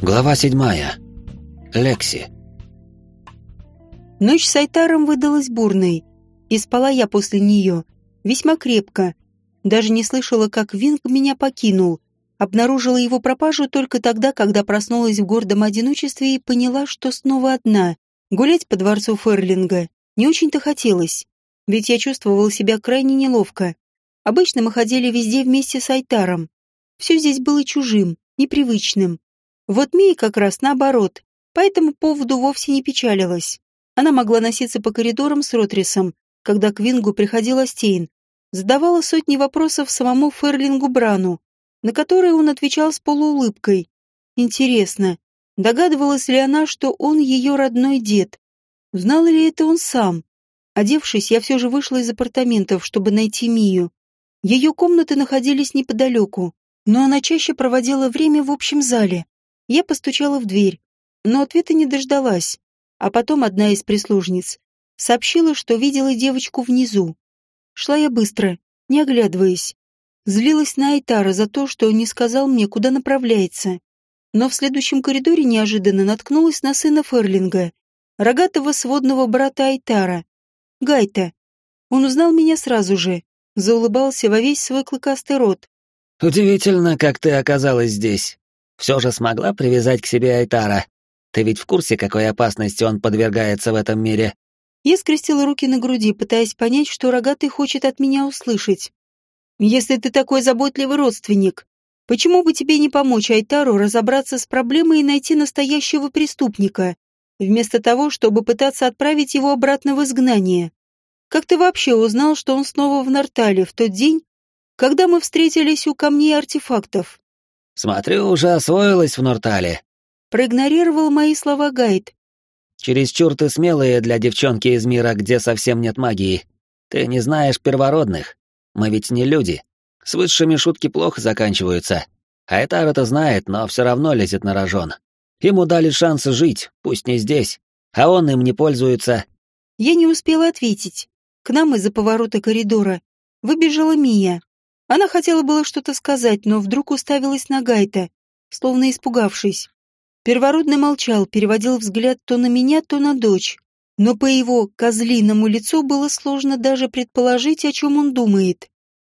Глава седьмая. Лекси. Ночь с Айтаром выдалась бурной, и спала я после нее весьма крепко. Даже не слышала, как Винг меня покинул. Обнаружила его пропажу только тогда, когда проснулась в гордом одиночестве и поняла, что снова одна. Гулять по дворцу Ферлинга не очень-то хотелось, ведь я чувствовала себя крайне неловко. Обычно мы ходили везде вместе с Айтаром. Все здесь было чужим, непривычным. Вот Мия как раз наоборот, по этому поводу вовсе не печалилась. Она могла носиться по коридорам с Ротрисом, когда к Вингу приходила Стейн, задавала сотни вопросов самому Ферлингу Брану, на которые он отвечал с полуулыбкой. Интересно, догадывалась ли она, что он ее родной дед? Знал ли это он сам? Одевшись, я все же вышла из апартаментов, чтобы найти Мию. Ее комнаты находились неподалеку, но она чаще проводила время в общем зале. Я постучала в дверь, но ответа не дождалась. А потом одна из прислужниц сообщила, что видела девочку внизу. Шла я быстро, не оглядываясь. Злилась на Айтара за то, что он не сказал мне, куда направляется. Но в следующем коридоре неожиданно наткнулась на сына Ферлинга, рогатого сводного брата Айтара, Гайта. Он узнал меня сразу же, заулыбался во весь свой клыкастый рот. «Удивительно, как ты оказалась здесь», все же смогла привязать к себе Айтара. Ты ведь в курсе, какой опасности он подвергается в этом мире?» Я скрестила руки на груди, пытаясь понять, что рогатый хочет от меня услышать. «Если ты такой заботливый родственник, почему бы тебе не помочь Айтару разобраться с проблемой и найти настоящего преступника, вместо того, чтобы пытаться отправить его обратно в изгнание? Как ты вообще узнал, что он снова в Нартале в тот день, когда мы встретились у камней артефактов?» Смотрю, уже освоилась в Нортале. Проигнорировал мои слова Гайд. Чересчур ты смелая для девчонки из мира, где совсем нет магии. Ты не знаешь первородных. Мы ведь не люди. С высшими шутки плохо заканчиваются. А Этар это знает, но все равно лезет на рожон. Ему дали шанс жить, пусть не здесь. А он им не пользуется. Я не успела ответить. К нам из-за поворота коридора выбежала Мия. Она хотела было что-то сказать, но вдруг уставилась на Гайта, словно испугавшись. Первородный молчал, переводил взгляд то на меня, то на дочь. Но по его козлиному лицу было сложно даже предположить, о чем он думает.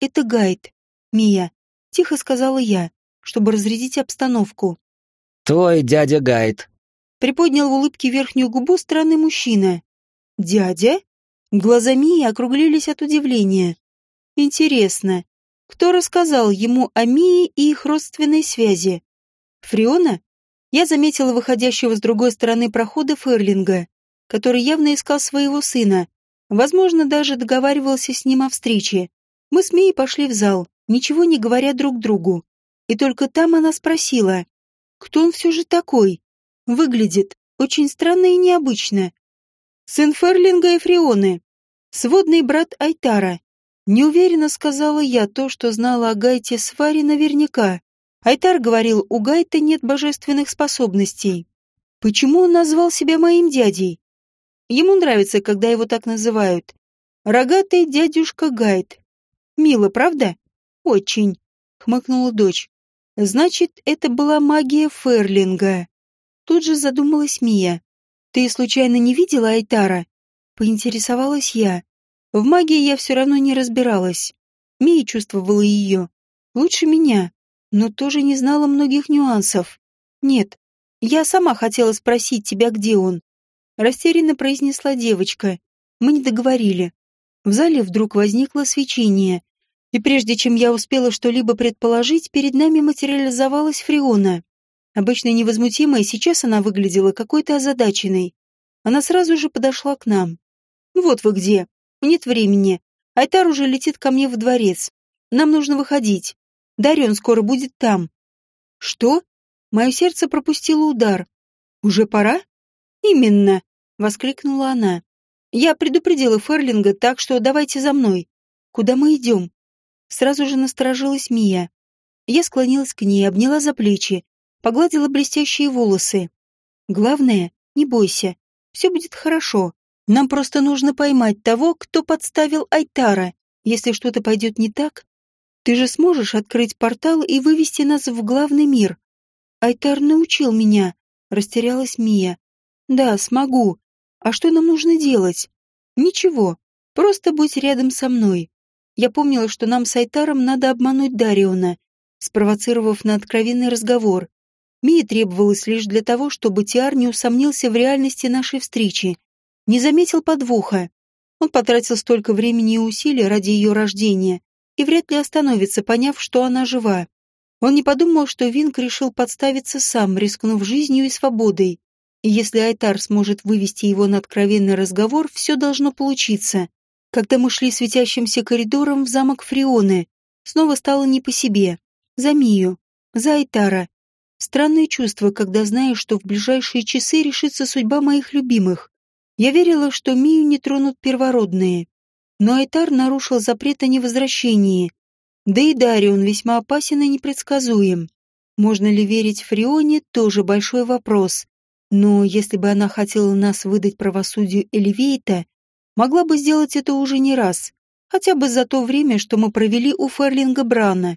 «Это Гайт, Мия», — тихо сказала я, чтобы разрядить обстановку. «Твой дядя Гайт», — приподнял в улыбке верхнюю губу странный мужчина. «Дядя?» Глаза Мии округлились от удивления. «Интересно, кто рассказал ему о Мии и их родственной связи? Фриона? Я заметила выходящего с другой стороны прохода Ферлинга, который явно искал своего сына. Возможно, даже договаривался с ним о встрече. Мы с Мией пошли в зал, ничего не говоря друг другу. И только там она спросила, кто он все же такой? Выглядит очень странно и необычно. Сын Ферлинга и Фрионы, сводный брат Айтара. Неуверенно сказала я то, что знала о Гайте Сваре наверняка. Айтар говорил, у Гайта нет божественных способностей. Почему он назвал себя моим дядей? Ему нравится, когда его так называют. Рогатый дядюшка Гайт. Мило, правда? Очень, хмыкнула дочь. Значит, это была магия Ферлинга. Тут же задумалась Мия. Ты случайно не видела Айтара? Поинтересовалась я. В магии я все равно не разбиралась. Мия чувствовала ее. Лучше меня, но тоже не знала многих нюансов. Нет, я сама хотела спросить тебя, где он. Растерянно произнесла девочка. Мы не договорили. В зале вдруг возникло свечение, и прежде чем я успела что-либо предположить, перед нами материализовалась Фриона. Обычно невозмутимая, сейчас она выглядела какой-то озадаченной. Она сразу же подошла к нам. «Вот вы где!» Нет времени. Айтар уже летит ко мне в дворец. Нам нужно выходить. Дарен скоро будет там. Что? Мое сердце пропустило удар. Уже пора? Именно, воскликнула она. Я предупредила Ферлинга, так что давайте за мной. Куда мы идем? Сразу же насторожилась Мия. Я склонилась к ней, обняла за плечи, погладила блестящие волосы. Главное, не бойся, все будет хорошо. Нам просто нужно поймать того, кто подставил Айтара. Если что-то пойдет не так, ты же сможешь открыть портал и вывести нас в главный мир. Айтар научил меня, растерялась Мия. Да, смогу. А что нам нужно делать? Ничего, просто будь рядом со мной. Я помнила, что нам с Айтаром надо обмануть Дариона, спровоцировав на откровенный разговор. Мии требовалось лишь для того, чтобы Тиар не усомнился в реальности нашей встречи, не заметил подвоха. Он потратил столько времени и усилий ради ее рождения и вряд ли остановится, поняв, что она жива. Он не подумал, что Винк решил подставиться сам, рискнув жизнью и свободой. И если Айтар сможет вывести его на откровенный разговор, все должно получиться. Когда мы шли светящимся коридором в замок Фрионы, снова стало не по себе. За Мию, за Айтара, Странное чувство, когда знаешь, что в ближайшие часы решится судьба моих любимых. Я верила, что Мию не тронут первородные. Но Айтар нарушил запрет о невозвращении. Да и Дарион весьма опасен и непредсказуем. Можно ли верить Фрионе, тоже большой вопрос. Но если бы она хотела нас выдать правосудию Элевейта, могла бы сделать это уже не раз, хотя бы за то время, что мы провели у Ферлинга Брана.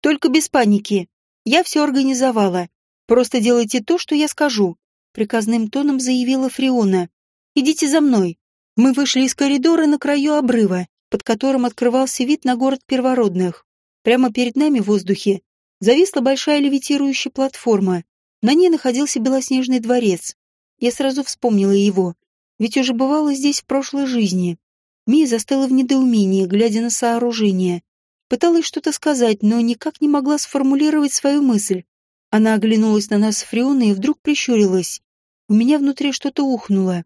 Только без паники. Я все организовала. Просто делайте то, что я скажу», — приказным тоном заявила Фриона. «Идите за мной». Мы вышли из коридора на краю обрыва, под которым открывался вид на город первородных. Прямо перед нами в воздухе зависла большая левитирующая платформа. На ней находился белоснежный дворец. Я сразу вспомнила его, ведь уже бывала здесь в прошлой жизни. Мия застыла в недоумении, глядя на сооружение. Пыталась что-то сказать, но никак не могла сформулировать свою мысль. Она оглянулась на нас с Фрионой и вдруг прищурилась. У меня внутри что-то ухнуло.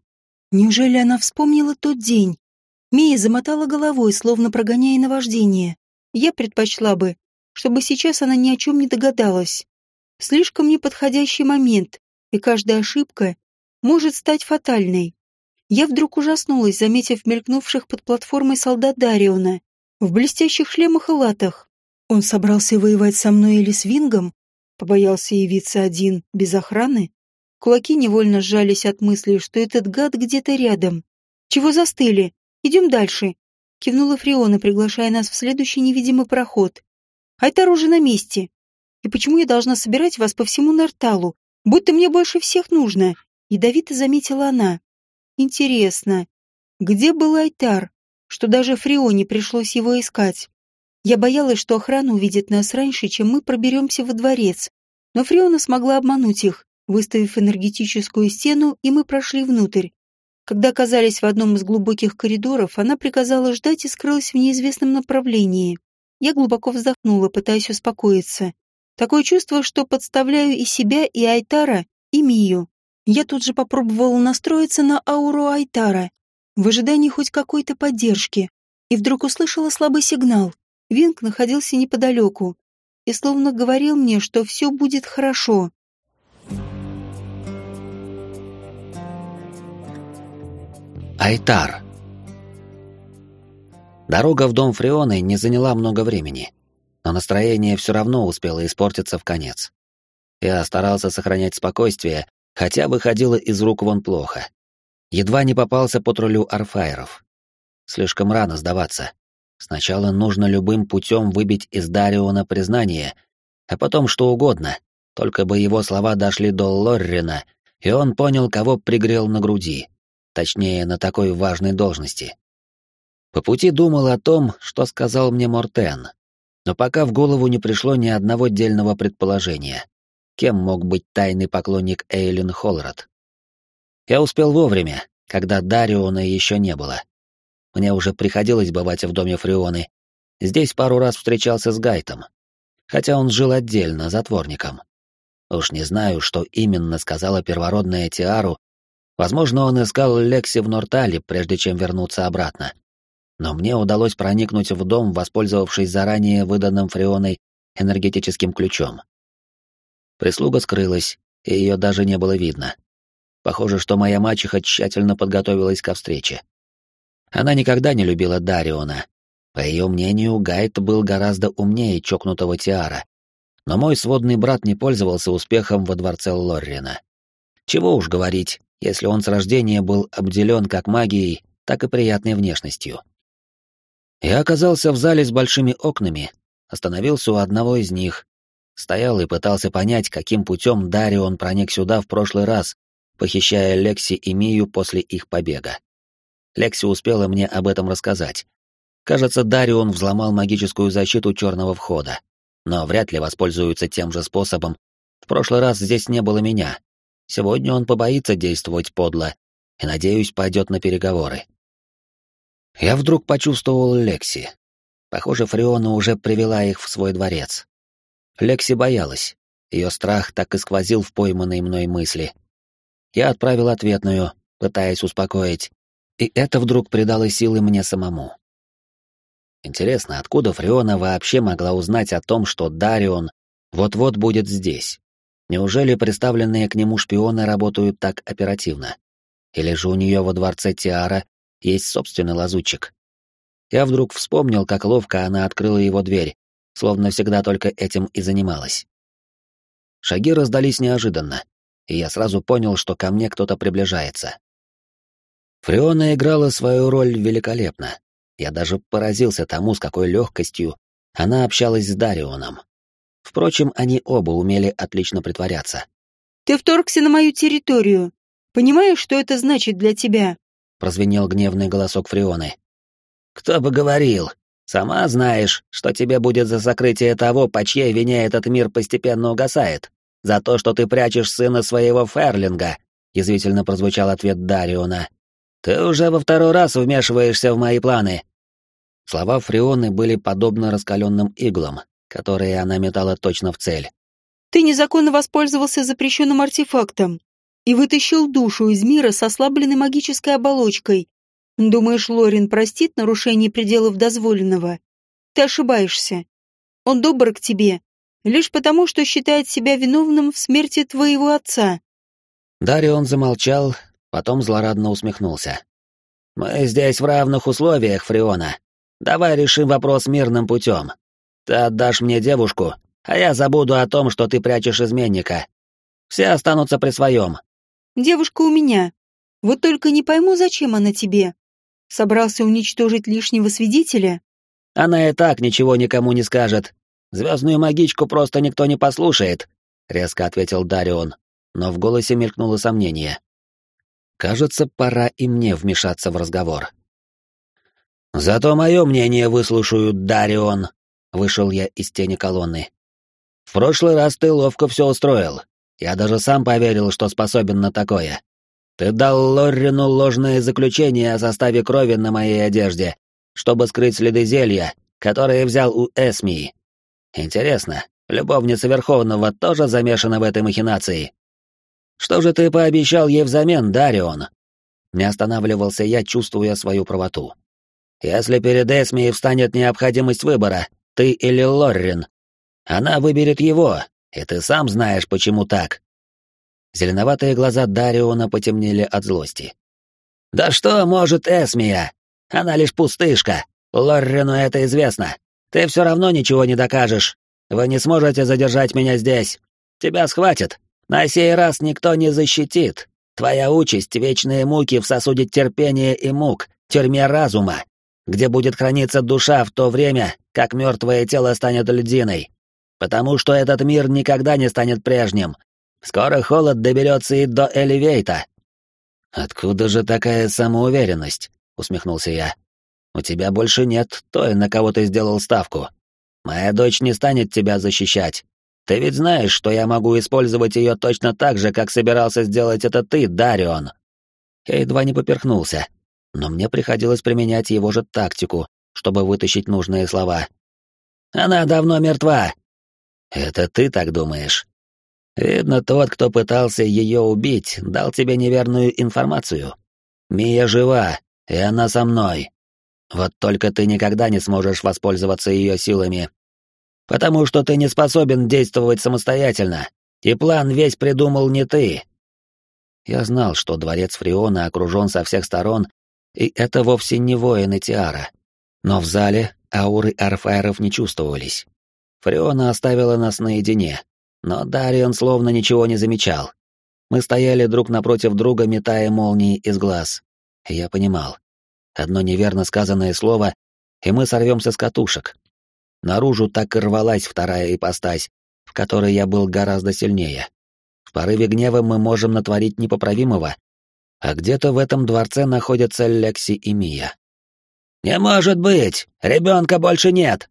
Неужели она вспомнила тот день? Мия замотала головой, словно прогоняя наваждение. Я предпочла бы, чтобы сейчас она ни о чем не догадалась. Слишком неподходящий момент, и каждая ошибка может стать фатальной. Я вдруг ужаснулась, заметив мелькнувших под платформой солдат Дариона в блестящих шлемах и латах. Он собрался воевать со мной или с Вингом? Побоялся явиться один, без охраны? Кулаки невольно сжались от мысли, что этот гад где-то рядом. «Чего застыли? Идем дальше!» Кивнула Фриона, приглашая нас в следующий невидимый проход. «Айтар уже на месте. И почему я должна собирать вас по всему Нарталу, будто мне больше всех нужно?» Ядовито заметила она. «Интересно, где был Айтар?» что даже Фрионе пришлось его искать. Я боялась, что охрана увидит нас раньше, чем мы проберемся во дворец. Но Фриона смогла обмануть их, выставив энергетическую стену, и мы прошли внутрь. Когда оказались в одном из глубоких коридоров, она приказала ждать и скрылась в неизвестном направлении. Я глубоко вздохнула, пытаясь успокоиться. Такое чувство, что подставляю и себя, и Айтара, и Мию. Я тут же попробовала настроиться на ауру Айтара, в ожидании хоть какой-то поддержки, и вдруг услышала слабый сигнал. Винг находился неподалеку и словно говорил мне, что все будет хорошо. Айтар. Дорога в дом Фрионы не заняла много времени, но настроение все равно успело испортиться в конец. Я старался сохранять спокойствие, хотя выходило из рук вон плохо. Едва не попался по троллю арфайров. Слишком рано сдаваться. Сначала нужно любым путем выбить из Дариона признание, а потом что угодно, только бы его слова дошли до Лоррина, и он понял, кого пригрел на груди, точнее, на такой важной должности. По пути думал о том, что сказал мне Мортен, но пока в голову не пришло ни одного дельного предположения. Кем мог быть тайный поклонник Эйлин Холрот? Я успел вовремя, когда Дариона еще не было. Мне уже приходилось бывать в доме Фрионы. Здесь пару раз встречался с Гайтом, хотя он жил отдельно, затворником. Уж не знаю, что именно сказала первородная Тиару. Возможно, он искал Лекси в Нортале, прежде чем вернуться обратно. Но мне удалось проникнуть в дом, воспользовавшись заранее выданным Фрионой энергетическим ключом. Прислуга скрылась, и ее даже не было видно. Похоже, что моя мачеха тщательно подготовилась ко встрече. Она никогда не любила Дариона. По ее мнению, Гайд был гораздо умнее чокнутого Тиара. Но мой сводный брат не пользовался успехом во дворце Лоррина. Чего уж говорить, если он с рождения был обделен как магией, так и приятной внешностью. Я оказался в зале с большими окнами, остановился у одного из них, стоял и пытался понять, каким путем Дарион проник сюда в прошлый раз, похищая Лекси и Мию после их побега. Лекси успела мне об этом рассказать. Кажется, Дарион взломал магическую защиту черного входа, но вряд ли воспользуется тем же способом. В прошлый раз здесь не было меня. Сегодня он побоится действовать подло и, надеюсь, пойдет на переговоры. Я вдруг почувствовал Лекси. Похоже, Фриона уже привела их в свой дворец. Лекси боялась. Ее страх так и сквозил в пойманной мной мысли. Я отправил ответную, пытаясь успокоить, и это вдруг придало силы мне самому. Интересно, откуда Фриона вообще могла узнать о том, что Дарион вот-вот будет здесь? Неужели представленные к нему шпионы работают так оперативно? Или же у нее во дворце Тиара есть собственный лазутчик? Я вдруг вспомнил, как ловко она открыла его дверь, словно всегда только этим и занималась. Шаги раздались неожиданно, и я сразу понял, что ко мне кто-то приближается. Фриона играла свою роль великолепно. Я даже поразился тому, с какой легкостью она общалась с Дарионом. Впрочем, они оба умели отлично притворяться. «Ты вторгся на мою территорию. Понимаешь, что это значит для тебя?» — прозвенел гневный голосок Фрионы. «Кто бы говорил? Сама знаешь, что тебе будет за сокрытие того, по чьей вине этот мир постепенно угасает. За то, что ты прячешь сына своего Ферлинга», — язвительно прозвучал ответ Дариона. «Ты уже во второй раз вмешиваешься в мои планы». Слова Фрионы были подобны раскаленным иглам, которые она метала точно в цель. «Ты незаконно воспользовался запрещенным артефактом и вытащил душу из мира с ослабленной магической оболочкой. Думаешь, Лорин простит нарушение пределов дозволенного? Ты ошибаешься. Он добр к тебе, лишь потому, что считает себя виновным в смерти твоего отца». Дарион замолчал, потом злорадно усмехнулся. «Мы здесь в равных условиях, Фриона. Давай решим вопрос мирным путем. Ты отдашь мне девушку, а я забуду о том, что ты прячешь изменника. Все останутся при своем». «Девушка у меня. Вот только не пойму, зачем она тебе. Собрался уничтожить лишнего свидетеля?» «Она и так ничего никому не скажет. Звездную магичку просто никто не послушает», — резко ответил Дарион, но в голосе мелькнуло сомнение. Кажется, пора и мне вмешаться в разговор. «Зато мое мнение выслушают, Дарион», — вышел я из тени колонны. «В прошлый раз ты ловко все устроил. Я даже сам поверил, что способен на такое. Ты дал Лоррину ложное заключение о составе крови на моей одежде, чтобы скрыть следы зелья, которые взял у Эсмии. Интересно, любовница Верховного тоже замешана в этой махинации?» Что же ты пообещал ей взамен, Дарион? Не останавливался я, чувствуя свою правоту. Если перед Эсми встанет необходимость выбора, ты или Лоррин, она выберет его, и ты сам знаешь, почему так. Зеленоватые глаза Дариона потемнели от злости. «Да что может Эсмия? Она лишь пустышка. Лоррину это известно. Ты все равно ничего не докажешь. Вы не сможете задержать меня здесь. Тебя схватят, на сей раз никто не защитит. Твоя участь — вечные муки в сосуде терпения и мук, тюрьме разума, где будет храниться душа в то время, как мертвое тело станет льдиной. Потому что этот мир никогда не станет прежним. Скоро холод доберется и до Элевейта. «Откуда же такая самоуверенность?» — усмехнулся я. «У тебя больше нет той, на кого ты сделал ставку. Моя дочь не станет тебя защищать. Ты ведь знаешь, что я могу использовать ее точно так же, как собирался сделать это ты, Дарион. Я едва не поперхнулся, но мне приходилось применять его же тактику, чтобы вытащить нужные слова. Она давно мертва. Это ты так думаешь? Видно, тот, кто пытался ее убить, дал тебе неверную информацию. Мия жива, и она со мной. Вот только ты никогда не сможешь воспользоваться ее силами, потому что ты не способен действовать самостоятельно, и план весь придумал не ты. Я знал, что дворец Фриона окружен со всех сторон, и это вовсе не воины Тиара. Но в зале ауры арфайров не чувствовались. Фриона оставила нас наедине, но Дарион словно ничего не замечал. Мы стояли друг напротив друга, метая молнии из глаз. я понимал. Одно неверно сказанное слово, и мы сорвемся с катушек. Наружу так и рвалась вторая ипостась, в которой я был гораздо сильнее. В порыве гнева мы можем натворить непоправимого, а где-то в этом дворце находятся Лекси и Мия. «Не может быть! Ребенка больше нет!»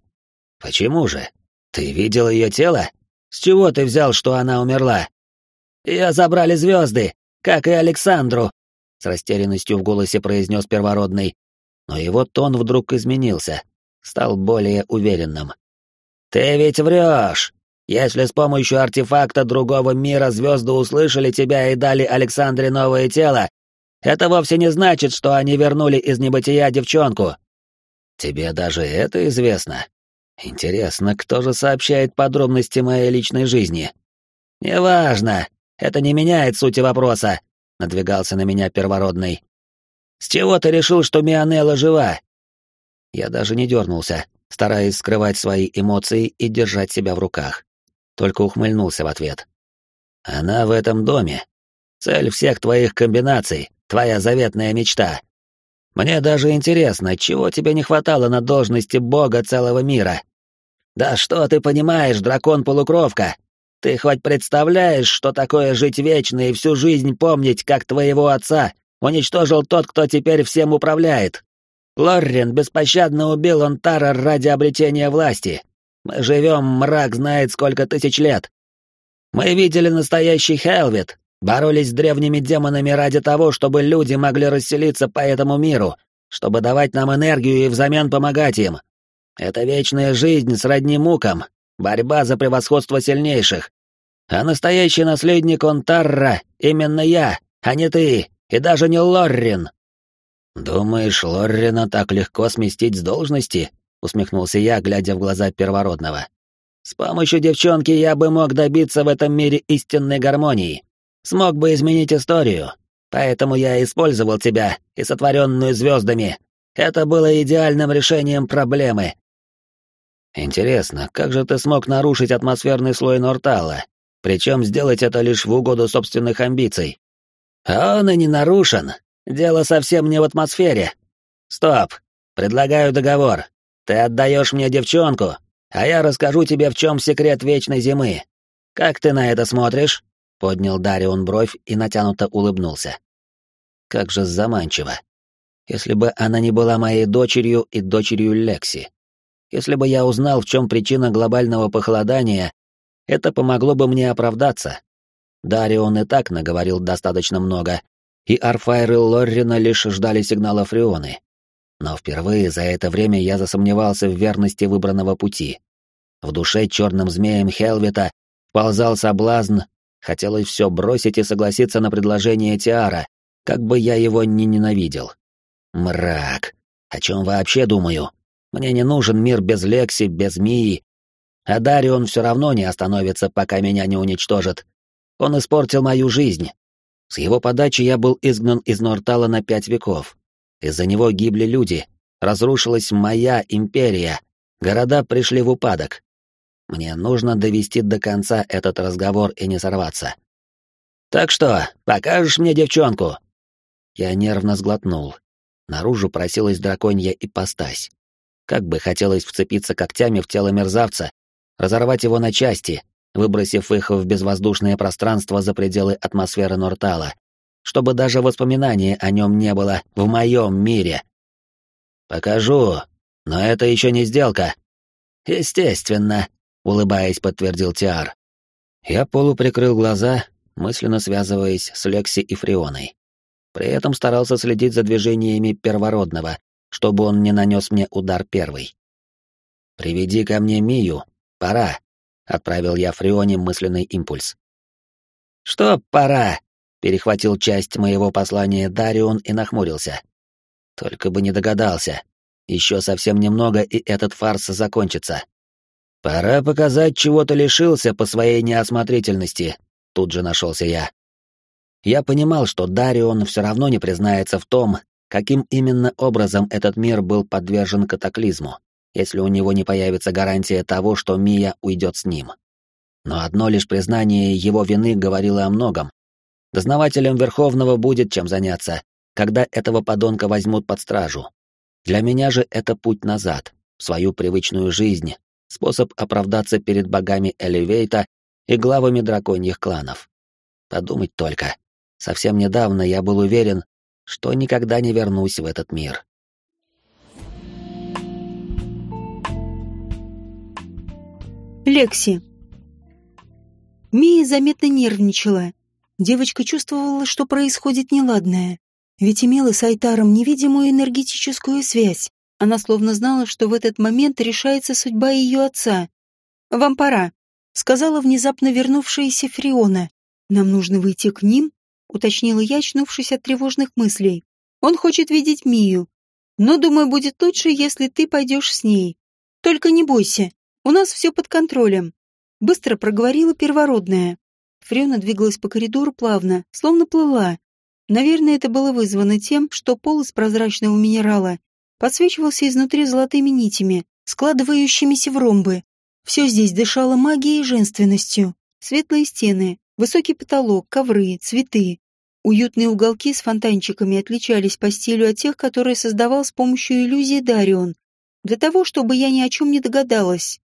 «Почему же? Ты видел ее тело? С чего ты взял, что она умерла?» «Ее забрали звезды, как и Александру!» С растерянностью в голосе произнес первородный, но его тон вдруг изменился, стал более уверенным. «Ты ведь врешь! Если с помощью артефакта другого мира звезды услышали тебя и дали Александре новое тело, это вовсе не значит, что они вернули из небытия девчонку. Тебе даже это известно? Интересно, кто же сообщает подробности моей личной жизни? Неважно, это не меняет сути вопроса, надвигался на меня первородный. С чего ты решил, что Мионелла жива? Я даже не дернулся, стараясь скрывать свои эмоции и держать себя в руках. Только ухмыльнулся в ответ. Она в этом доме. Цель всех твоих комбинаций твоя заветная мечта. Мне даже интересно, чего тебе не хватало на должности бога целого мира? Да что ты понимаешь, дракон-полукровка? Ты хоть представляешь, что такое жить вечно и всю жизнь помнить, как твоего отца уничтожил тот, кто теперь всем управляет? Лоррин беспощадно убил Онтара ради обретения власти. Мы живем, мрак знает сколько тысяч лет. Мы видели настоящий Хелвит, боролись с древними демонами ради того, чтобы люди могли расселиться по этому миру, чтобы давать нам энергию и взамен помогать им. Это вечная жизнь сродни мукам, борьба за превосходство сильнейших. А настоящий наследник Онтарра именно я, а не ты, и даже не Лоррин. Думаешь, Лоррина так легко сместить с должности? усмехнулся я, глядя в глаза первородного. С помощью девчонки я бы мог добиться в этом мире истинной гармонии смог бы изменить историю. Поэтому я использовал тебя и сотворенную звездами. Это было идеальным решением проблемы. Интересно, как же ты смог нарушить атмосферный слой Нортала, причем сделать это лишь в угоду собственных амбиций? Он и не нарушен. Дело совсем не в атмосфере. Стоп. Предлагаю договор. Ты отдаешь мне девчонку, а я расскажу тебе, в чем секрет вечной зимы. Как ты на это смотришь? Поднял Дарион бровь и натянуто улыбнулся. Как же заманчиво. Если бы она не была моей дочерью и дочерью Лекси. Если бы я узнал, в чем причина глобального похолодания, это помогло бы мне оправдаться. Дарион и так наговорил достаточно много, и Арфайр и Лоррина лишь ждали сигнала Фрионы. Но впервые за это время я засомневался в верности выбранного пути. В душе черным змеем Хелвита ползал соблазн Хотелось все бросить и согласиться на предложение Тиара, как бы я его ни ненавидел. Мрак. О чем вообще думаю? Мне не нужен мир без Лекси, без Мии. А Дарион все равно не остановится, пока меня не уничтожит. Он испортил мою жизнь. С его подачи я был изгнан из Нортала на пять веков. Из-за него гибли люди. Разрушилась моя империя. Города пришли в упадок. Мне нужно довести до конца этот разговор и не сорваться. «Так что, покажешь мне девчонку?» Я нервно сглотнул. Наружу просилась драконья ипостась. Как бы хотелось вцепиться когтями в тело мерзавца, разорвать его на части, выбросив их в безвоздушное пространство за пределы атмосферы Нортала, чтобы даже воспоминания о нем не было в моем мире. «Покажу, но это еще не сделка». «Естественно», улыбаясь, подтвердил Тиар. Я полуприкрыл глаза, мысленно связываясь с Лекси и Фрионой. При этом старался следить за движениями первородного, чтобы он не нанес мне удар первый. «Приведи ко мне Мию, пора», — отправил я Фрионе мысленный импульс. «Что пора?» — перехватил часть моего послания Дарион и нахмурился. Только бы не догадался. Еще совсем немного, и этот фарс закончится. «Пора показать, чего ты лишился по своей неосмотрительности», — тут же нашелся я. Я понимал, что Дарион все равно не признается в том, каким именно образом этот мир был подвержен катаклизму, если у него не появится гарантия того, что Мия уйдет с ним. Но одно лишь признание его вины говорило о многом. Дознавателям Верховного будет чем заняться, когда этого подонка возьмут под стражу. Для меня же это путь назад, в свою привычную жизнь, способ оправдаться перед богами Элевейта и главами драконьих кланов. Подумать только. Совсем недавно я был уверен, что никогда не вернусь в этот мир. Лекси. Мия заметно нервничала. Девочка чувствовала, что происходит неладное. Ведь имела с Айтаром невидимую энергетическую связь. Она словно знала, что в этот момент решается судьба ее отца. «Вам пора», — сказала внезапно вернувшаяся Фриона. «Нам нужно выйти к ним», — уточнила я, очнувшись от тревожных мыслей. «Он хочет видеть Мию. Но, думаю, будет лучше, если ты пойдешь с ней. Только не бойся, у нас все под контролем», — быстро проговорила первородная. Фриона двигалась по коридору плавно, словно плыла. Наверное, это было вызвано тем, что пол из прозрачного минерала подсвечивался изнутри золотыми нитями, складывающимися в ромбы. Все здесь дышало магией и женственностью. Светлые стены, высокий потолок, ковры, цветы. Уютные уголки с фонтанчиками отличались по стилю от тех, которые создавал с помощью иллюзии Дарион. Для того, чтобы я ни о чем не догадалась.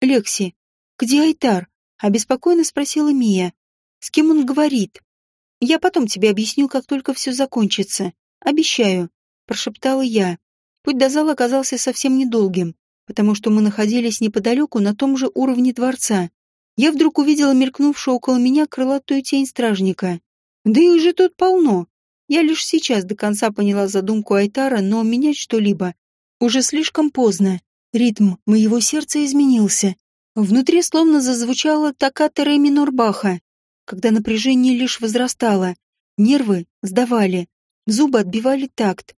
«Лекси, где Айтар?» — обеспокоенно спросила Мия. «С кем он говорит?» «Я потом тебе объясню, как только все закончится. Обещаю», — прошептала я. Путь до зала оказался совсем недолгим, потому что мы находились неподалеку на том же уровне дворца. Я вдруг увидела мелькнувшую около меня крылатую тень стражника. Да их же тут полно. Я лишь сейчас до конца поняла задумку Айтара, но менять что-либо уже слишком поздно. Ритм моего сердца изменился. Внутри словно зазвучала токката ре минор Баха, когда напряжение лишь возрастало. Нервы сдавали, зубы отбивали такт.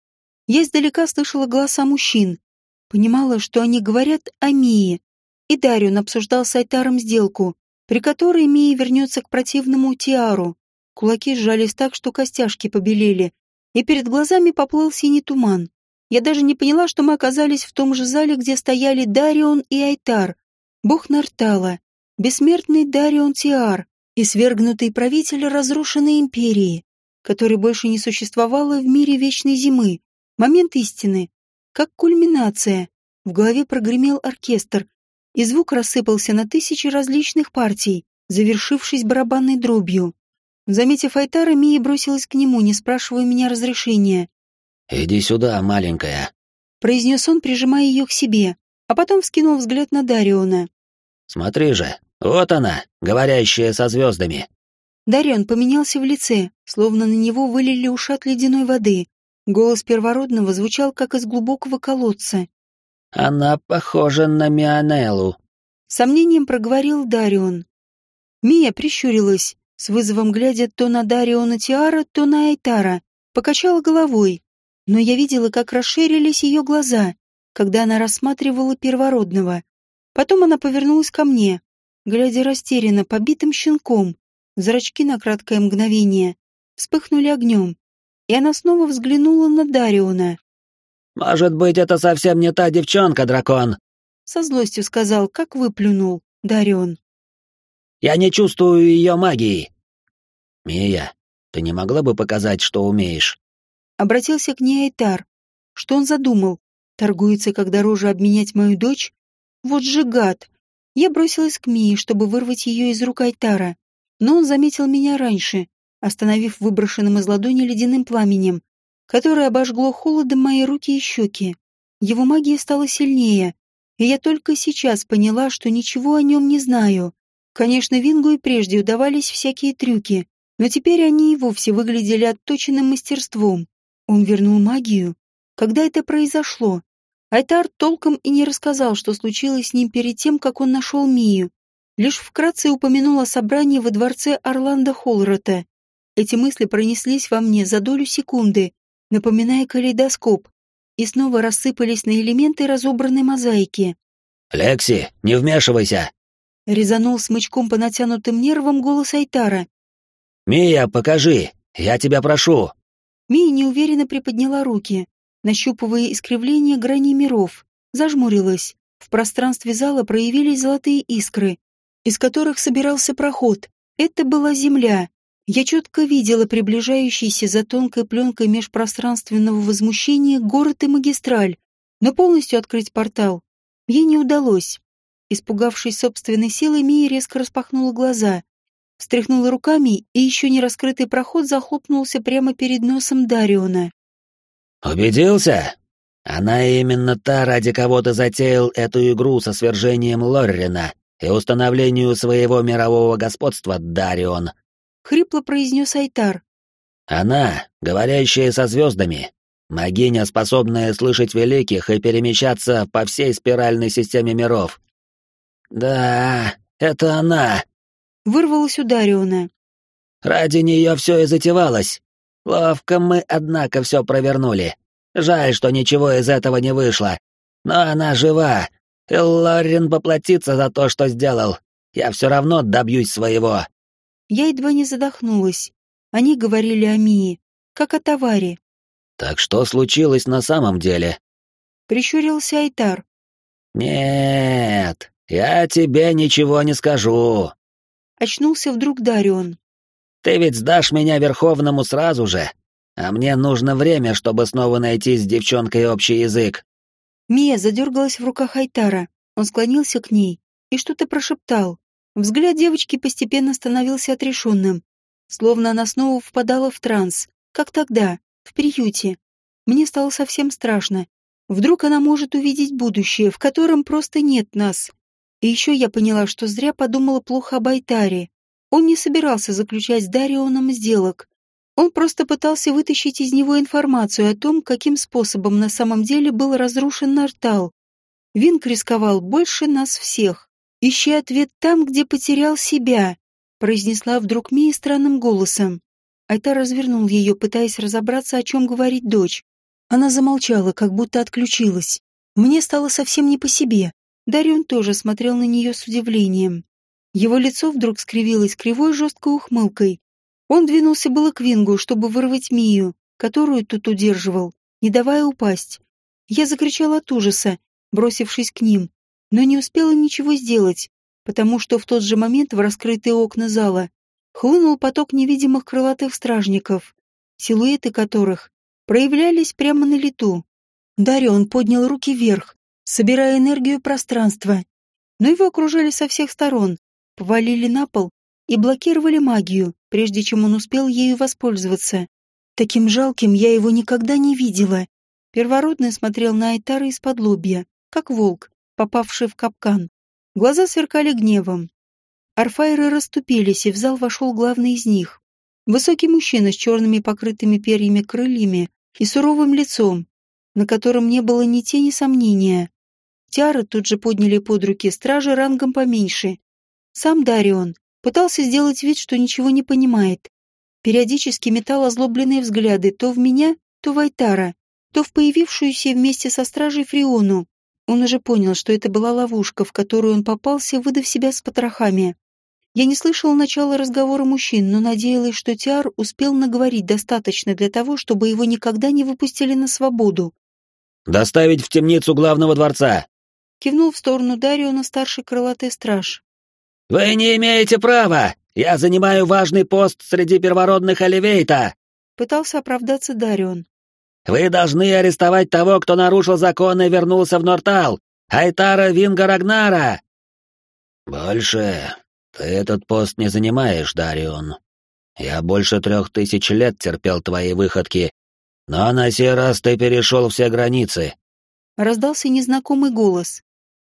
Я издалека слышала голоса мужчин. Понимала, что они говорят о Мии. И Дарион обсуждал с Айтаром сделку, при которой Мия вернется к противному Тиару. Кулаки сжались так, что костяшки побелели, и перед глазами поплыл синий туман. Я даже не поняла, что мы оказались в том же зале, где стояли Дарион и Айтар, бог Нартала, бессмертный Дарион Тиар, и свергнутый правитель разрушенной империи, которой больше не существовало в мире вечной зимы. Момент истины, как кульминация. В голове прогремел оркестр, и звук рассыпался на тысячи различных партий, завершившись барабанной дробью. Заметив Айтара, Мия бросилась к нему, не спрашивая меня разрешения. «Иди сюда, маленькая», — произнес он, прижимая ее к себе, а потом вскинул взгляд на Дариона. «Смотри же, вот она, говорящая со звездами. Дарион поменялся в лице, словно на него вылили ушат ледяной воды. Голос первородного звучал, как из глубокого колодца. «Она похожа на Мионеллу», — сомнением проговорил Дарион. Мия прищурилась, с вызовом глядя то на Дариона Тиара, то на Айтара, покачала головой. Но я видела, как расширились ее глаза, когда она рассматривала первородного. Потом она повернулась ко мне глядя растерянно побитым щенком. Зрачки на краткое мгновение вспыхнули огнем, и она снова взглянула на Дариона. «Может быть, это совсем не та девчонка, дракон?» Со злостью сказал, как выплюнул Дарион. «Я не чувствую ее магии». «Мия, ты не могла бы показать, что умеешь?» Обратился к ней Айтар. Что он задумал? Торгуется, как дороже обменять мою дочь? Вот же гад! Я бросилась к Мии, чтобы вырвать ее из рук Айтара, но он заметил меня раньше, остановив выброшенным из ладони ледяным пламенем, которое обожгло холодом мои руки и щеки. Его магия стала сильнее, и я только сейчас поняла, что ничего о нем не знаю. Конечно, Вингу и прежде удавались всякие трюки, но теперь они и вовсе выглядели отточенным мастерством. Он вернул магию. Когда это произошло? Айтар толком и не рассказал, что случилось с ним перед тем, как он нашел Мию. Лишь вкратце упомянул о собрании во дворце Орландо Холрота. Эти мысли пронеслись во мне за долю секунды, напоминая калейдоскоп, и снова рассыпались на элементы разобранной мозаики. «Лекси, не вмешивайся!» Резанул смычком по натянутым нервам голос Айтара. «Мия, покажи! Я тебя прошу!» Мия неуверенно приподняла руки, нащупывая искривление граней миров, зажмурилась. В пространстве зала проявились золотые искры, из которых собирался проход. Это была земля. Я четко видела приближающийся за тонкой пленкой межпространственного возмущения город и магистраль, но полностью открыть портал ей не удалось. Испугавшись собственной силы, Мия резко распахнула глаза, встряхнула руками, и еще не раскрытый проход захлопнулся прямо перед носом Дариона. «Убедился? Она именно та, ради кого ты затеял эту игру со свержением Лоррина и установлению своего мирового господства, Дарион», — хрипло произнес Айтар. «Она, говорящая со звездами, Магиня, способная слышать великих и перемещаться по всей спиральной системе миров. Да, это она. Вырвалась у Дариона. Ради нее все и затевалось. Ловко мы, однако, все провернули. Жаль, что ничего из этого не вышло. Но она жива, и Лорин поплатится за то, что сделал. Я все равно добьюсь своего. Я едва не задохнулась. Они говорили о Мии, как о товаре, так что случилось на самом деле? Прищурился Айтар. Нет, я тебе ничего не скажу. Очнулся вдруг Дарион. Ты ведь сдашь меня Верховному сразу же, а мне нужно время, чтобы снова найти с девчонкой общий язык. Мия задергалась в руках Айтара. Он склонился к ней и что-то прошептал. Взгляд девочки постепенно становился отрешенным, словно она снова впадала в транс, как тогда, в приюте. Мне стало совсем страшно. Вдруг она может увидеть будущее, в котором просто нет нас. И еще я поняла, что зря подумала плохо об Айтаре. Он не собирался заключать с Дарионом сделок. Он просто пытался вытащить из него информацию о том, каким способом на самом деле был разрушен Нартал. Винк рисковал больше нас всех. «Ищи ответ там, где потерял себя», — произнесла вдруг Мия странным голосом. Айтар развернул ее, пытаясь разобраться, о чем говорит дочь. Она замолчала, как будто отключилась. Мне стало совсем не по себе. Дарион тоже смотрел на нее с удивлением. Его лицо вдруг скривилось кривой жесткой ухмылкой. Он двинулся было к Вингу, чтобы вырвать Мию, которую тут удерживал, не давая упасть. Я закричала от ужаса, бросившись к ним, но не успела ничего сделать, потому что в тот же момент в раскрытые окна зала хлынул поток невидимых крылатых стражников, силуэты которых проявлялись прямо на лету. Дарион поднял руки вверх, собирая энергию пространства, но его окружали со всех сторон, повалили на пол и блокировали магию, прежде чем он успел ею воспользоваться. Таким жалким я его никогда не видела. Первородный смотрел на Айтара из-под лобья, как волк, попавший в капкан. Глаза сверкали гневом, Арфайры расступились, и в зал вошел главный из них. Высокий мужчина с черными покрытыми перьями крыльями и суровым лицом, на котором не было ни тени сомнения. Тиары тут же подняли под руки стражи рангом поменьше. Сам Дарион пытался сделать вид, что ничего не понимает. Периодически метал озлобленные взгляды то в меня, то в Айтара, то в появившуюся вместе со стражей Фриону. Он уже понял, что это была ловушка, в которую он попался, выдав себя с потрохами. Я не слышала начала разговора мужчин, но надеялась, что Тиар успел наговорить достаточно для того, чтобы его никогда не выпустили на свободу. «Доставить в темницу главного дворца!» Кивнул в сторону Дариона старший крылатый страж. «Вы не имеете права! Я занимаю важный пост среди первородных Оливейта!» Пытался оправдаться Дарион. «Вы должны арестовать того, кто нарушил закон и вернулся в Нортал! Айтара Винга Рагнара!» «Больше «Ты этот пост не занимаешь, Дарион. Я больше трех тысяч лет терпел твои выходки, но на сей раз ты перешел все границы». Раздался незнакомый голос.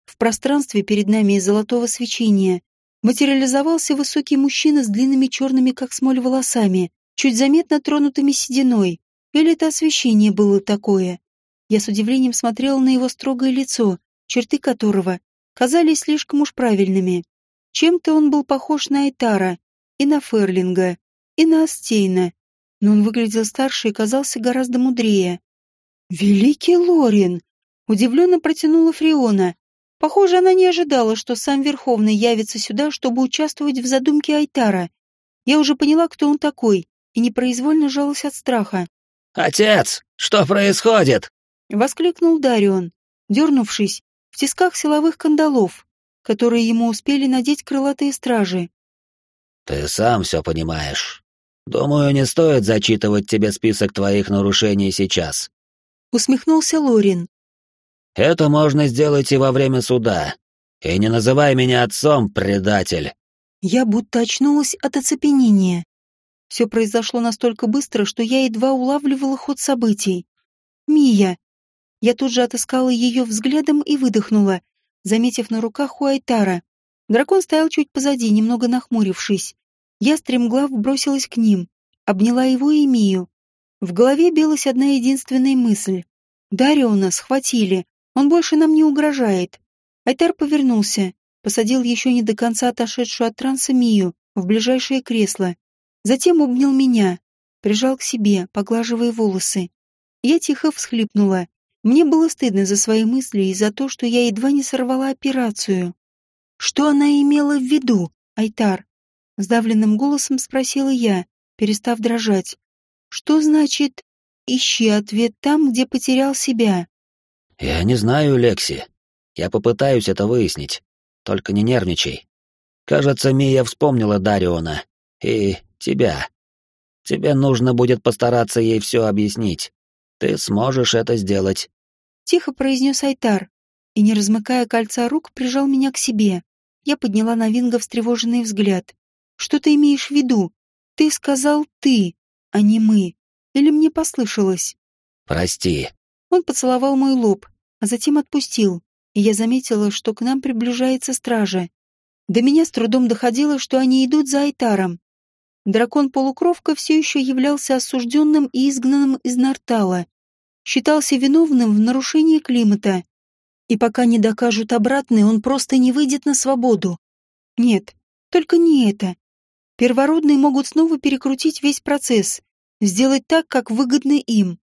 В пространстве перед нами из золотого свечения материализовался высокий мужчина с длинными черными, как смоль, волосами, чуть заметно тронутыми сединой. Или это освещение было такое? Я с удивлением смотрела на его строгое лицо, черты которого казались слишком уж правильными. Чем-то он был похож на Айтара, и на Ферлинга, и на Астейна, но он выглядел старше и казался гораздо мудрее. «Великий Лорин!» — удивленно протянула Фриона. Похоже, она не ожидала, что сам Верховный явится сюда, чтобы участвовать в задумке Айтара. Я уже поняла, кто он такой, и непроизвольно жалась от страха. «Отец, что происходит?» — воскликнул Дарион, дернувшись в тисках силовых кандалов которые ему успели надеть крылатые стражи. «Ты сам все понимаешь. Думаю, не стоит зачитывать тебе список твоих нарушений сейчас». Усмехнулся Лорин. «Это можно сделать и во время суда. «И не называй меня отцом, предатель!» Я будто очнулась от оцепенения. Все произошло настолько быстро, что я едва улавливала ход событий. «Мия!» Я тут же отыскала ее взглядом и выдохнула, заметив на руках у Айтара. Дракон стоял чуть позади, немного нахмурившись. Я стремглав бросилась к ним, обняла его и Мию. В голове билась одна единственная мысль. Дариона схватили, он больше нам не угрожает. Айтар повернулся, посадил еще не до конца отошедшую от транса Мию в ближайшее кресло Затем обнял меня, прижал к себе, поглаживая волосы. Я тихо всхлипнула. Мне было стыдно за свои мысли и за то, что я едва не сорвала операцию. Что она имела в виду, Айтар? Сдавленным голосом спросила я, перестав дрожать. Что значит «ищи ответ там, где потерял себя»? Я не знаю, Лекси. Я попытаюсь это выяснить. Только не нервничай. Кажется, Мия вспомнила Дариона. И тебя. Тебе нужно будет постараться ей все объяснить. Ты сможешь это сделать. Тихо произнес Айтар и, не размыкая кольца рук, прижал меня к себе. Я подняла на Винга встревоженный взгляд. «Что ты имеешь в виду? Ты сказал «ты», а не «мы». Или мне послышалось?» «Прости». Он поцеловал мой лоб, а затем отпустил, и я заметила, что к нам приближается стража. До меня с трудом доходило, что они идут за Айтаром. Дракон-полукровка все еще являлся осужденным и изгнанным из Нартала, считался виновным в нарушении климата, и пока не докажут обратное, он просто не выйдет на свободу. Нет, только не это. Первородные могут снова перекрутить весь процесс, сделать так, как выгодно им.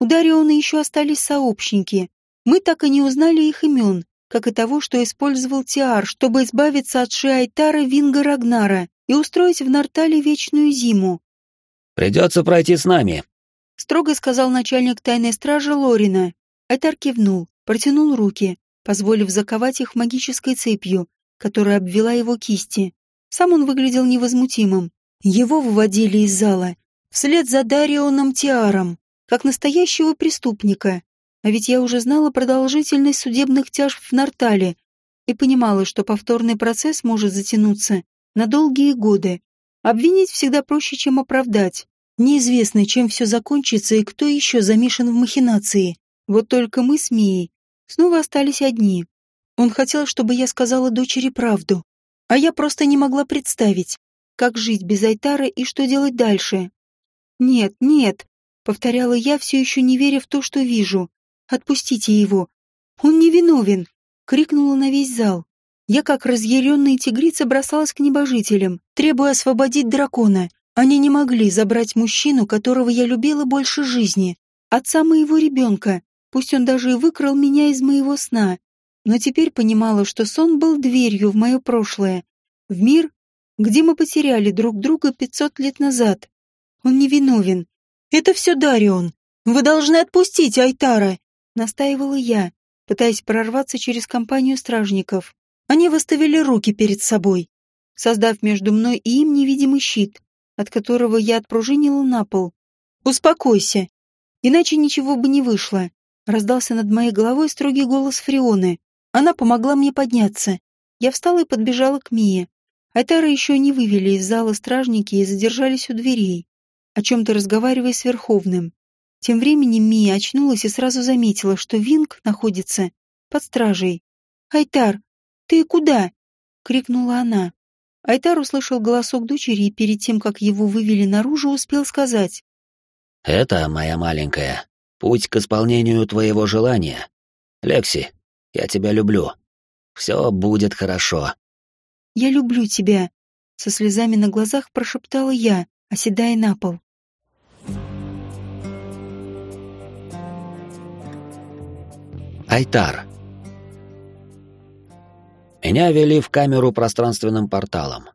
У Дариона еще остались сообщники. Мы так и не узнали их имен, как и того, что использовал Тиар, чтобы избавиться от Шиайтара Винга Рагнара и устроить в Нартале вечную зиму. «Придется пройти с нами», — строго сказал начальник тайной стражи Лорина. Айтар кивнул, протянул руки, позволив заковать их магической цепью, которая обвела его кисти. Сам он выглядел невозмутимым. Его выводили из зала, вслед за Дарионом Тиаром, как настоящего преступника. А ведь я уже знала продолжительность судебных тяжб в Нартале и понимала, что повторный процесс может затянуться на долгие годы. Обвинить всегда проще, чем оправдать. Неизвестно, чем все закончится и кто еще замешан в махинации. Вот только мы с Мией снова остались одни. Он хотел, чтобы я сказала дочери правду. А я просто не могла представить, как жить без Айтара и что делать дальше. «Нет, нет», — повторяла я, все еще не веря в то, что вижу. «Отпустите его! Он не виновен!» — крикнула на весь зал. Я, как разъяренная тигрица, бросалась к небожителям, требуя освободить дракона. Они не могли забрать мужчину, которого я любила больше жизни, отца моего ребенка, пусть он даже и выкрал меня из моего сна. Но теперь понимала, что сон был дверью в мое прошлое, в мир, где мы потеряли друг друга пятьсот лет назад. Он не виновен. Это все Дарион. Вы должны отпустить Айтара, настаивала я, пытаясь прорваться через компанию стражников. Они выставили руки перед собой, создав между мной и им невидимый щит, от которого я отпружинила на пол. «Успокойся, иначе ничего бы не вышло», — раздался над моей головой строгий голос Фрионы. Она помогла мне подняться. Я встала и подбежала к Мие. Айтара еще не вывели из зала стражники и задержались у дверей, о чем-то разговаривая с Верховным. Тем временем Мия очнулась и сразу заметила, что Винг находится под стражей. «Айтар, «Ты куда?» — крикнула она. Айтар услышал голосок дочери и перед тем, как его вывели наружу, успел сказать. «Это, моя маленькая, путь к исполнению твоего желания. Лекси, я тебя люблю. Все будет хорошо». «Я люблю тебя», — со слезами на глазах прошептала я, оседая на пол. Айтар. Меня вели в камеру пространственным порталом.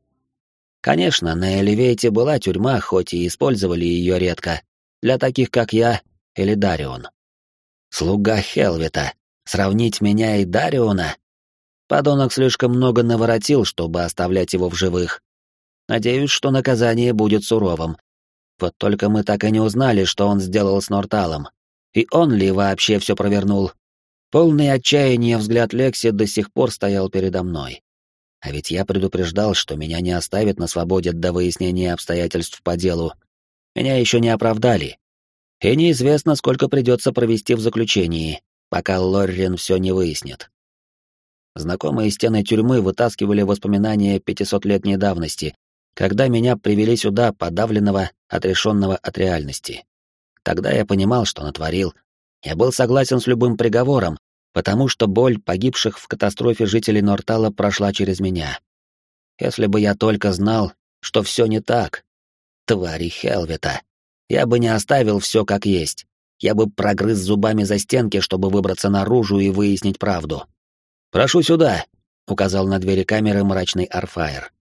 Конечно, на Элевейте была тюрьма, хоть и использовали ее редко, для таких, как я или Дарион. Слуга Хелвита. Сравнить меня и Дариона? Подонок слишком много наворотил, чтобы оставлять его в живых. Надеюсь, что наказание будет суровым. Вот только мы так и не узнали, что он сделал с Норталом. И он ли вообще все провернул? Полный отчаяния взгляд Лекси до сих пор стоял передо мной. А ведь я предупреждал, что меня не оставят на свободе до выяснения обстоятельств по делу. Меня еще не оправдали. И неизвестно, сколько придется провести в заключении, пока Лоррин все не выяснит. Знакомые стены тюрьмы вытаскивали воспоминания пятисотлетней давности, когда меня привели сюда подавленного, отрешенного от реальности. Тогда я понимал, что натворил. Я был согласен с любым приговором, потому что боль погибших в катастрофе жителей Нортала прошла через меня. Если бы я только знал, что все не так. Твари Хелвета. Я бы не оставил все как есть. Я бы прогрыз зубами за стенки, чтобы выбраться наружу и выяснить правду. «Прошу сюда», — указал на двери камеры мрачный Арфаер.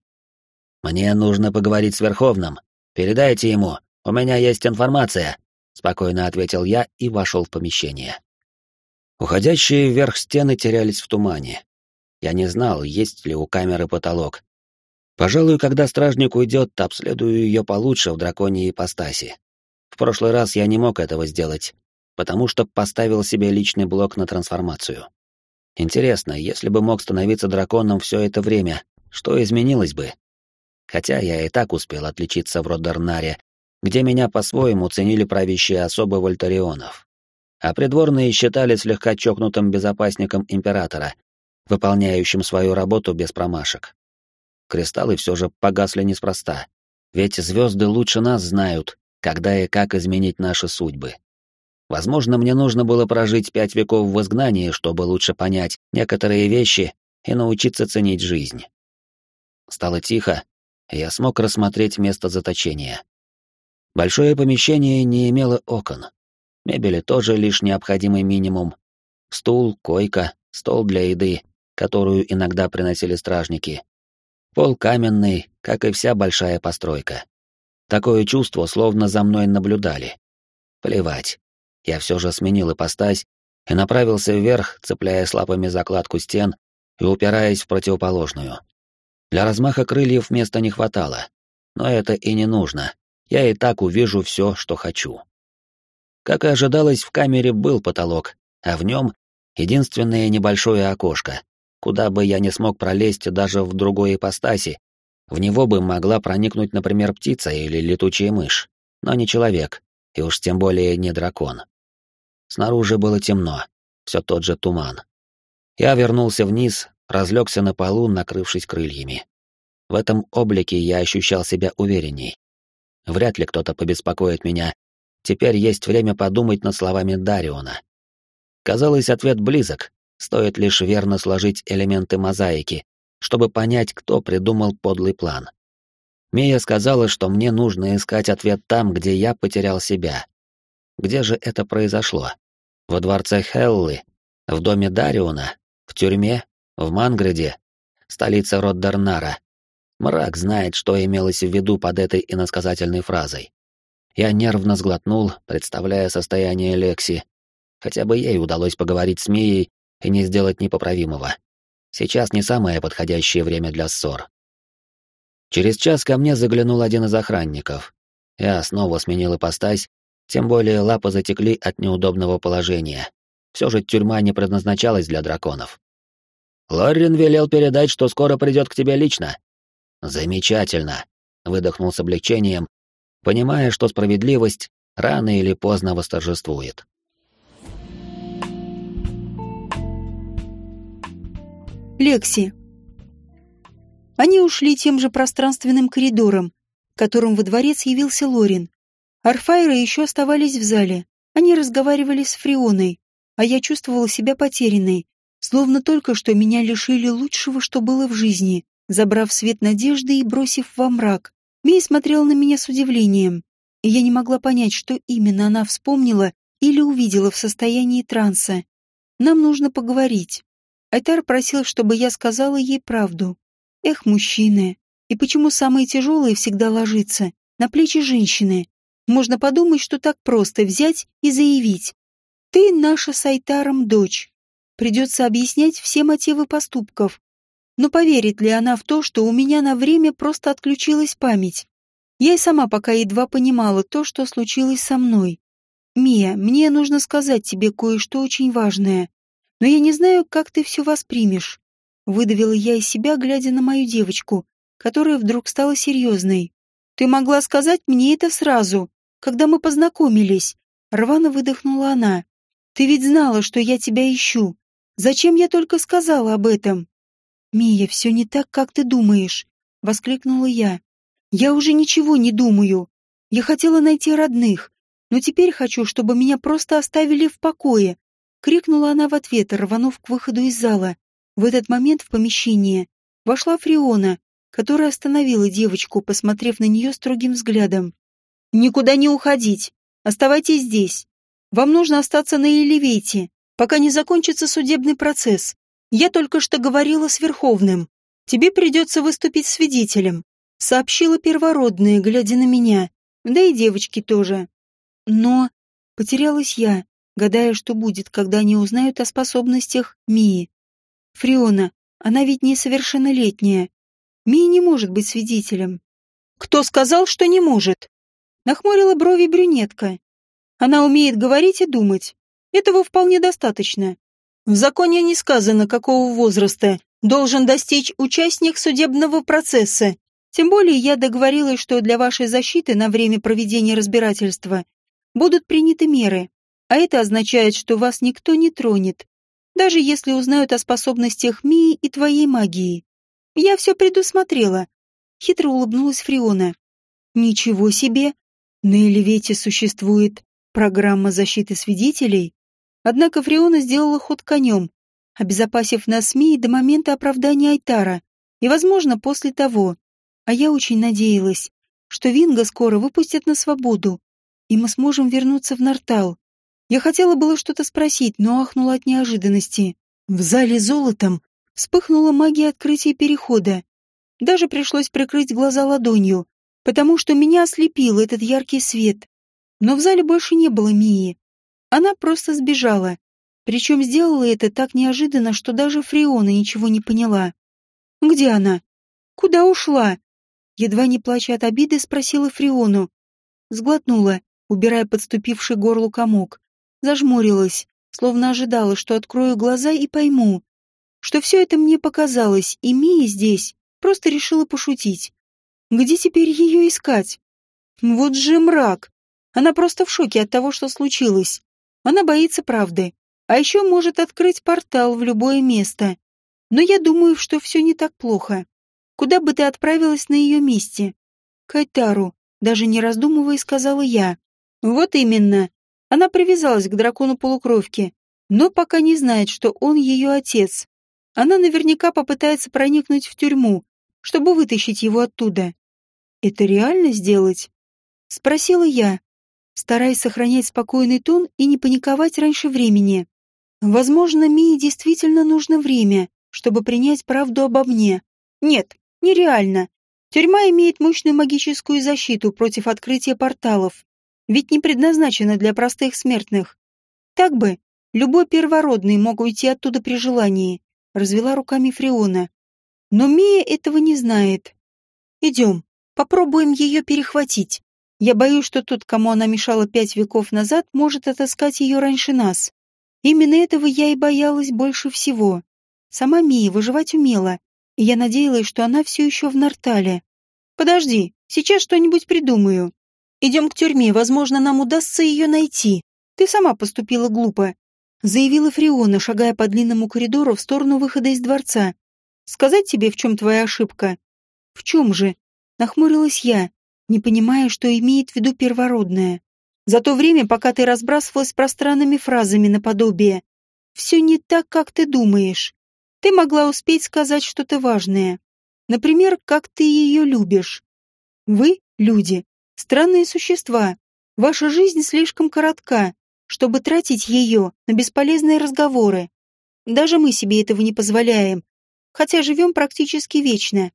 «Мне нужно поговорить с Верховным. Передайте ему, у меня есть информация», — спокойно ответил я и вошел в помещение. Уходящие вверх стены терялись в тумане. Я не знал, есть ли у камеры потолок. Пожалуй, когда стражник уйдет, обследую ее получше в драконьей ипостаси. В прошлый раз я не мог этого сделать, потому что поставил себе личный блок на трансформацию. Интересно, если бы мог становиться драконом все это время, что изменилось бы? Хотя я и так успел отличиться в Родернаре, где меня по-своему ценили правящие особы вольтарионов. А придворные считали слегка чокнутым безопасником императора, выполняющим свою работу без промашек. Кристаллы все же погасли неспроста, ведь звезды лучше нас знают, когда и как изменить наши судьбы. Возможно, мне нужно было прожить пять веков в изгнании, чтобы лучше понять некоторые вещи и научиться ценить жизнь. Стало тихо, и я смог рассмотреть место заточения. Большое помещение не имело окон. Мебели тоже лишь необходимый минимум. Стул, койка, стол для еды, которую иногда приносили стражники. Пол каменный, как и вся большая постройка. Такое чувство, словно за мной наблюдали. Плевать я все же сменил ипостась и направился вверх, цепляясь лапами закладку стен и упираясь в противоположную. Для размаха крыльев места не хватало, но это и не нужно. Я и так увижу все, что хочу. Как и ожидалось, в камере был потолок, а в нем единственное небольшое окошко, куда бы я не смог пролезть даже в другой ипостаси. В него бы могла проникнуть, например, птица или летучая мышь, но не человек, и уж тем более не дракон. Снаружи было темно, все тот же туман. Я вернулся вниз, разлегся на полу, накрывшись крыльями. В этом облике я ощущал себя уверенней. Вряд ли кто-то побеспокоит меня. Теперь есть время подумать над словами Дариона. Казалось, ответ близок. Стоит лишь верно сложить элементы мозаики, чтобы понять, кто придумал подлый план. Мия сказала, что мне нужно искать ответ там, где я потерял себя. Где же это произошло? во дворце Хеллы, в доме Дариона, в тюрьме, в Манграде, столице Роддернара. Мрак знает, что имелось в виду под этой иносказательной фразой. Я нервно сглотнул, представляя состояние Лекси. Хотя бы ей удалось поговорить с Мией и не сделать непоправимого. Сейчас не самое подходящее время для ссор. Через час ко мне заглянул один из охранников. Я снова сменил ипостась тем более лапы затекли от неудобного положения. Все же тюрьма не предназначалась для драконов. Лоррин велел передать, что скоро придет к тебе лично. Замечательно, выдохнул с облегчением, понимая, что справедливость рано или поздно восторжествует. Лекси. Они ушли тем же пространственным коридором, которым во дворец явился Лорин. Арфайры еще оставались в зале. Они разговаривали с Фрионой, а я чувствовала себя потерянной, словно только что меня лишили лучшего, что было в жизни, забрав свет надежды и бросив во мрак. Мия смотрела на меня с удивлением, и я не могла понять, что именно она вспомнила или увидела в состоянии транса. Нам нужно поговорить. Айтар просил, чтобы я сказала ей правду. Эх, мужчины, и почему самые тяжелые всегда ложатся на плечи женщины? Можно подумать, что так просто взять и заявить. Ты наша с Айтаром дочь. Придется объяснять все мотивы поступков. Но поверит ли она в то, что у меня на время просто отключилась память? Я и сама пока едва понимала то, что случилось со мной. «Мия, мне нужно сказать тебе кое-что очень важное. но я не знаю, как ты все воспримешь. Выдавила я из себя, глядя на мою девочку, которая вдруг стала серьезной. Ты могла сказать мне это сразу, когда мы познакомились. Рвано выдохнула она. Ты ведь знала, что я тебя ищу. Зачем я только сказала об этом? Мия, все не так, как ты думаешь, воскликнула я. Я уже ничего не думаю. Я хотела найти родных, но теперь хочу, чтобы меня просто оставили в покое, крикнула она в ответ, рванув к выходу из зала. В этот момент в помещение вошла Фриона, которая остановила девочку, посмотрев на нее строгим взглядом. «Никуда не уходить. Оставайтесь здесь. Вам нужно остаться на Елевейте, пока не закончится судебный процесс. Я только что говорила с Верховным. Тебе придется выступить свидетелем», — сообщила первородная, глядя на меня. Да и девочки тоже. Но потерялась я, гадая, что будет, когда они узнают о способностях Мии. Фриона, она ведь несовершеннолетняя. Мия не может быть свидетелем. Кто сказал, что не может? Нахмурила брови брюнетка. Она умеет говорить и думать. Этого вполне достаточно. В законе не сказано, какого возраста должен достичь участник судебного процесса. Тем более я договорилась, что для вашей защиты на время проведения разбирательства будут приняты меры. А это означает, что вас никто не тронет, даже если узнают о способностях Мии и твоей магии. Я все предусмотрела. Хитро улыбнулась Фриона. Ничего себе! На Элевете существует программа защиты свидетелей. Однако Фриона сделала ход конем, обезопасив нас СМИ до момента оправдания Айтара, и, возможно, после того. А я очень надеялась, что Винга скоро выпустят на свободу, и мы сможем вернуться в Нартал. Я хотела было что-то спросить, но ахнула от неожиданности. В зале золотом вспыхнула магия открытия перехода. Даже пришлось прикрыть глаза ладонью, потому что меня ослепил этот яркий свет. Но в зале больше не было Мии. Она просто сбежала. Причем сделала это так неожиданно, что даже Фриона ничего не поняла. «Где она? Куда ушла?» Едва не плача от обиды, спросила Фриону. Сглотнула, убирая подступивший горлу комок. Зажмурилась, словно ожидала, что открою глаза и пойму что все это мне показалось, и Мия здесь просто решила пошутить. Где теперь ее искать? Вот же мрак. Она просто в шоке от того, что случилось. Она боится правды. А еще может открыть портал в любое место. Но я думаю, что все не так плохо. Куда бы ты отправилась на ее месте? Кайтару, даже не раздумывая, сказала я. Вот именно. Она привязалась к дракону полукровки, но пока не знает, что он ее отец. Она наверняка попытается проникнуть в тюрьму, чтобы вытащить его оттуда. Это реально сделать? Спросила я, стараясь сохранять спокойный тон и не паниковать раньше времени. Возможно, Мии действительно нужно время, чтобы принять правду обо мне. Нет, нереально. Тюрьма имеет мощную магическую защиту против открытия порталов, ведь не предназначена для простых смертных. Так бы, любой первородный мог уйти оттуда при желании развела руками Фриона. Но Мия этого не знает. Идем, попробуем ее перехватить. Я боюсь, что тот, кому она мешала пять веков назад, может отыскать ее раньше нас. Именно этого я и боялась больше всего. Сама Мия выживать умела, и я надеялась, что она все еще в Нартале. Подожди, сейчас что-нибудь придумаю. Идем к тюрьме, возможно, нам удастся ее найти. Ты сама поступила глупо заявила Фриона, шагая по длинному коридору в сторону выхода из дворца. «Сказать тебе, в чем твоя ошибка?» «В чем же?» — нахмурилась я, не понимая, что имеет в виду первородное. «За то время, пока ты разбрасывалась пространными фразами наподобие, все не так, как ты думаешь. Ты могла успеть сказать что-то важное. Например, как ты ее любишь. Вы, люди, странные существа. Ваша жизнь слишком коротка, чтобы тратить ее на бесполезные разговоры. Даже мы себе этого не позволяем, хотя живем практически вечно.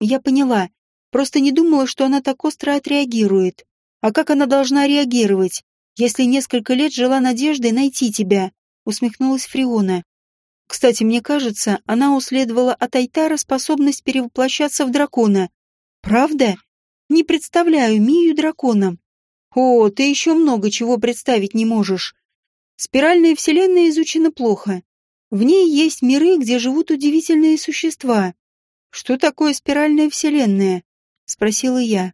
Я поняла, просто не думала, что она так остро отреагирует. А как она должна реагировать, если несколько лет жила надеждой найти тебя? Усмехнулась Фриона. Кстати, мне кажется, она уследовала от Айтара способность перевоплощаться в дракона. Правда? Не представляю Мию драконом. О, ты еще много чего представить не можешь. Спиральная вселенная изучена плохо. В ней есть миры, где живут удивительные существа. Что такое спиральная вселенная? Спросила я.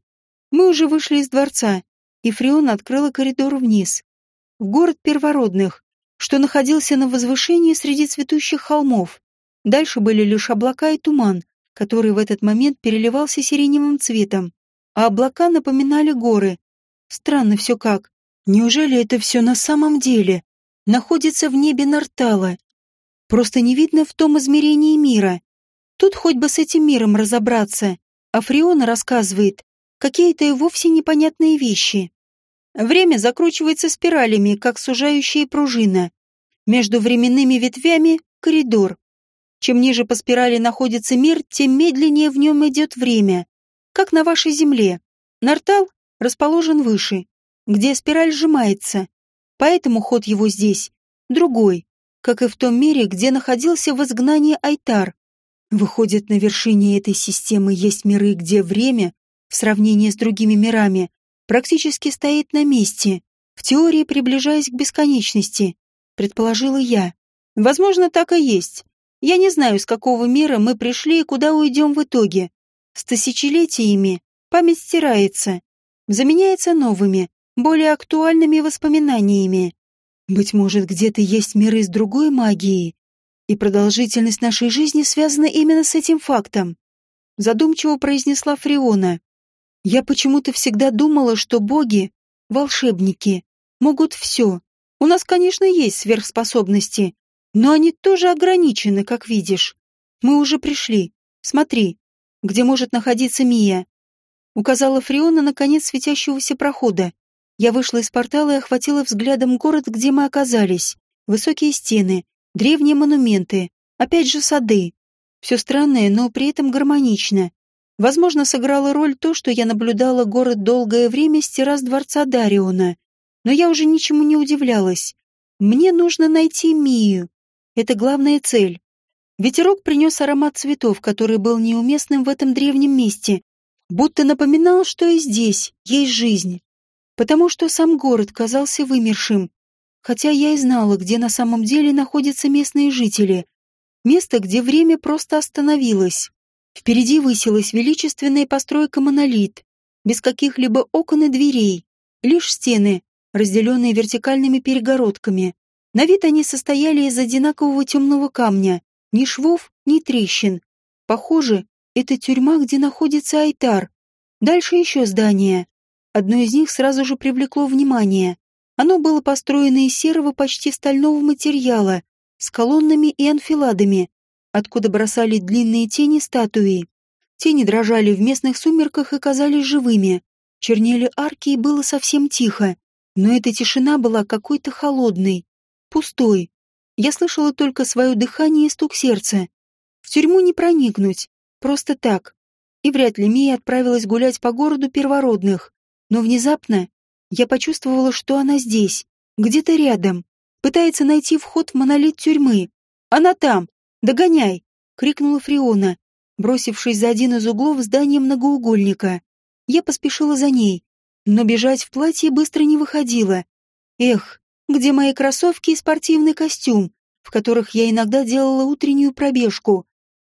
Мы уже вышли из дворца, и Фрион открыла коридор вниз. В город первородных, что находился на возвышении среди цветущих холмов. Дальше были лишь облака и туман, который в этот момент переливался сиреневым цветом. А облака напоминали горы. Странно все как. Неужели это все на самом деле? Находится в небе Нартала. Просто не видно в том измерении мира. Тут хоть бы с этим миром разобраться. А Фриона рассказывает какие-то и вовсе непонятные вещи. Время закручивается спиралями, как сужающая пружина. Между временными ветвями — коридор. Чем ниже по спирали находится мир, тем медленнее в нем идет время. Как на вашей Земле. Нартал расположен выше, где спираль сжимается. Поэтому ход его здесь другой, как и в том мире, где находился в изгнании Айтар. Выходит, на вершине этой системы есть миры, где время, в сравнении с другими мирами, практически стоит на месте, в теории приближаясь к бесконечности, предположила я. Возможно, так и есть. Я не знаю, с какого мира мы пришли и куда уйдем в итоге. С тысячелетиями память стирается, заменяется новыми, более актуальными воспоминаниями. Быть может, где-то есть миры с другой магией, и продолжительность нашей жизни связана именно с этим фактом. Задумчиво произнесла Фриона. Я почему-то всегда думала, что боги, волшебники, могут все. У нас, конечно, есть сверхспособности, но они тоже ограничены, как видишь. Мы уже пришли. Смотри, где может находиться Мия. Указала Фриона на конец светящегося прохода. Я вышла из портала и охватила взглядом город, где мы оказались. Высокие стены, древние монументы, опять же сады. Все странное, но при этом гармонично. Возможно, сыграло роль то, что я наблюдала город долгое время с террас дворца Дариона. Но я уже ничему не удивлялась. Мне нужно найти Мию. Это главная цель. Ветерок принес аромат цветов, который был неуместным в этом древнем месте, будто напоминал, что и здесь есть жизнь. Потому что сам город казался вымершим, хотя я и знала, где на самом деле находятся местные жители. Место, где время просто остановилось. Впереди высилась величественная постройка монолит, без каких-либо окон и дверей, лишь стены, разделенные вертикальными перегородками. На вид они состояли из одинакового темного камня, ни швов, ни трещин. Похоже, это тюрьма, где находится Айтар. Дальше еще здание. Одно из них сразу же привлекло внимание. Оно было построено из серого почти стального материала, с колоннами и анфиладами, откуда бросали длинные тени статуи. Тени дрожали в местных сумерках и казались живыми. Чернели арки и было совсем тихо. Но эта тишина была какой-то холодной, пустой. Я слышала только свое дыхание и стук сердца. В тюрьму не проникнуть, просто так. И вряд ли Мия отправилась гулять по городу первородных. Но внезапно я почувствовала, что она здесь, где-то рядом, пытается найти вход в монолит тюрьмы. Она там, «Догоняй!» — крикнула Фриона, бросившись за один из углов здания многоугольника. Я поспешила за ней, но бежать в платье быстро не выходило. Эх, где мои кроссовки и спортивный костюм, в которых я иногда делала утреннюю пробежку?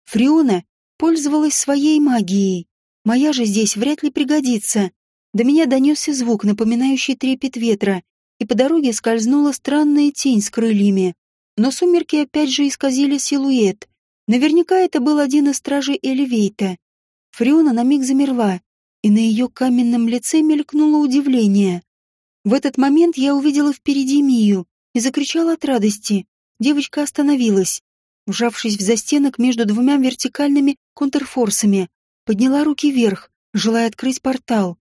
Фриона пользовалась своей магией. Моя же здесь вряд ли пригодится. До меня донесся звук, напоминающий трепет ветра, и по дороге скользнула странная тень с крыльями. Но сумерки опять же исказили силуэт. Наверняка это был один из стражей Элевейта. Фриона на миг замерла, и на ее каменном лице мелькнуло удивление. В этот момент я увидела впереди Мию и закричала от радости. Девочка остановилась, вжавшись в застенок между двумя вертикальными контрфорсами, подняла руки вверх, желая открыть портал.